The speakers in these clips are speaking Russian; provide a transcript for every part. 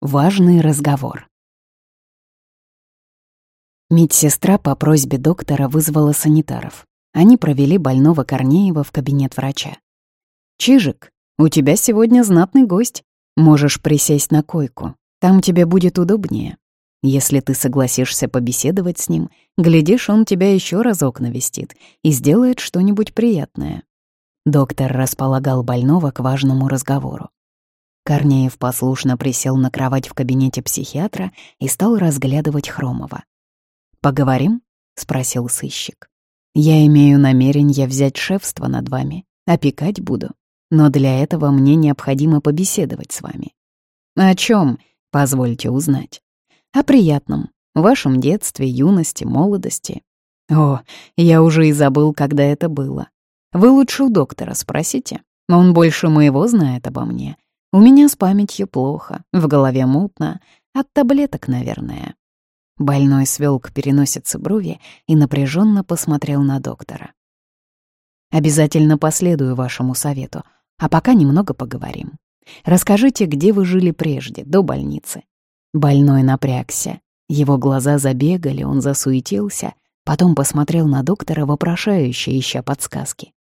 Важный разговор. Медсестра по просьбе доктора вызвала санитаров. Они провели больного Корнеева в кабинет врача. «Чижик, у тебя сегодня знатный гость. Можешь присесть на койку. Там тебе будет удобнее. Если ты согласишься побеседовать с ним, глядишь, он тебя еще разок навестит и сделает что-нибудь приятное». Доктор располагал больного к важному разговору. Корнеев послушно присел на кровать в кабинете психиатра и стал разглядывать Хромова. «Поговорим?» — спросил сыщик. «Я имею намерение взять шефство над вами, опекать буду, но для этого мне необходимо побеседовать с вами. О чем? Позвольте узнать. О приятном, вашем детстве, юности, молодости. О, я уже и забыл, когда это было. Вы лучше у доктора спросите, он больше моего знает обо мне, у меня с памятью плохо, в голове мутно, от таблеток, наверное. Больной свел к переносице брови и напряженно посмотрел на доктора. «Обязательно последую вашему совету, а пока немного поговорим. Расскажите, где вы жили прежде, до больницы?» Больной напрягся. Его глаза забегали, он засуетился, потом посмотрел на доктора, вопрошающе ища подсказки.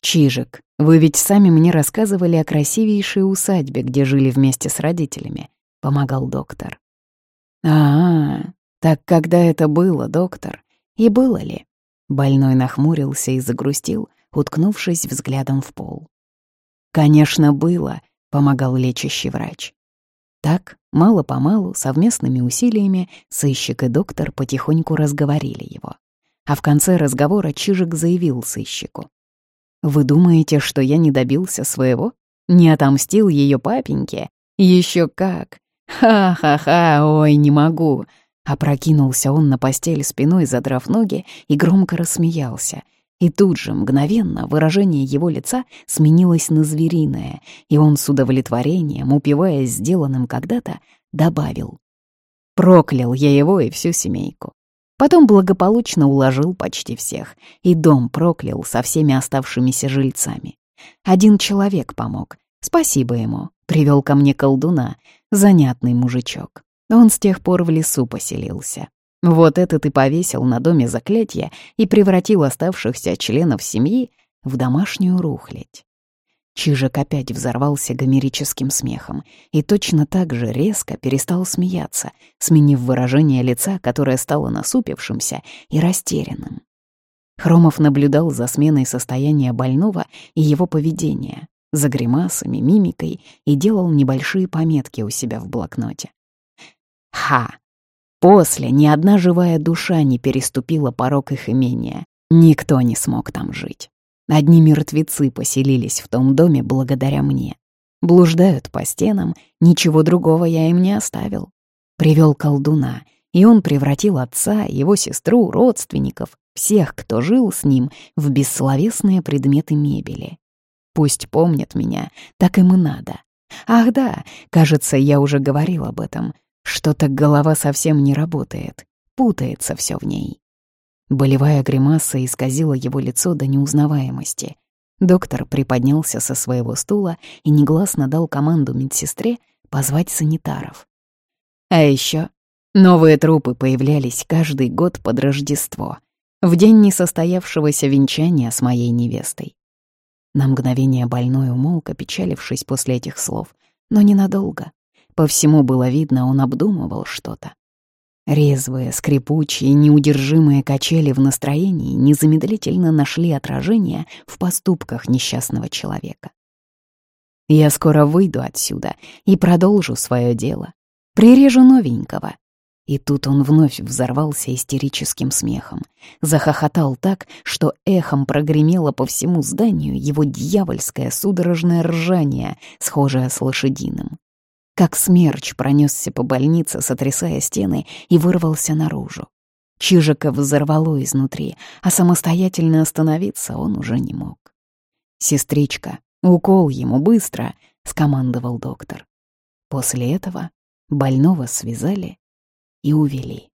«Чижик, вы ведь сами мне рассказывали о красивейшей усадьбе, где жили вместе с родителями», — помогал доктор. а, -а, так когда это было, доктор? И было ли?» Больной нахмурился и загрустил, уткнувшись взглядом в пол. «Конечно, было», — помогал лечащий врач. Так, мало-помалу, совместными усилиями, сыщик и доктор потихоньку разговорили его. А в конце разговора Чижик заявил сыщику. Вы думаете, что я не добился своего? Не отомстил ее папеньке? Еще как! Ха-ха-ха, ой, не могу!» Опрокинулся он на постель спиной, задрав ноги, и громко рассмеялся. И тут же, мгновенно, выражение его лица сменилось на звериное, и он с удовлетворением, упиваясь сделанным когда-то, добавил. «Проклял я его и всю семейку. Потом благополучно уложил почти всех, и дом проклял со всеми оставшимися жильцами. Один человек помог. Спасибо ему. Привел ко мне колдуна, занятный мужичок. Он с тех пор в лесу поселился. Вот этот и повесил на доме заклятие и превратил оставшихся членов семьи в домашнюю рухлядь. Чижик опять взорвался гомерическим смехом и точно так же резко перестал смеяться, сменив выражение лица, которое стало насупившимся и растерянным. Хромов наблюдал за сменой состояния больного и его поведения, за гримасами, мимикой и делал небольшие пометки у себя в блокноте. Ха! После ни одна живая душа не переступила порог их имения. Никто не смог там жить. Одни мертвецы поселились в том доме благодаря мне. Блуждают по стенам, ничего другого я им не оставил. Привел колдуна, и он превратил отца, его сестру, родственников, всех, кто жил с ним, в бессловесные предметы мебели. Пусть помнят меня, так им и надо. Ах да, кажется, я уже говорил об этом. Что-то голова совсем не работает, путается все в ней. Болевая гримаса исказила его лицо до неузнаваемости. Доктор приподнялся со своего стула и негласно дал команду медсестре позвать санитаров. А еще новые трупы появлялись каждый год под Рождество, в день несостоявшегося венчания с моей невестой. На мгновение больной умолк, опечалившись после этих слов, но ненадолго. По всему было видно, он обдумывал что-то. Резвые, скрипучие, неудержимые качели в настроении незамедлительно нашли отражение в поступках несчастного человека. «Я скоро выйду отсюда и продолжу свое дело. Прирежу новенького». И тут он вновь взорвался истерическим смехом. Захохотал так, что эхом прогремело по всему зданию его дьявольское судорожное ржание, схожее с лошадиным как смерч пронесся по больнице, сотрясая стены, и вырвался наружу. Чижика взорвало изнутри, а самостоятельно остановиться он уже не мог. «Сестричка, укол ему быстро!» — скомандовал доктор. После этого больного связали и увели.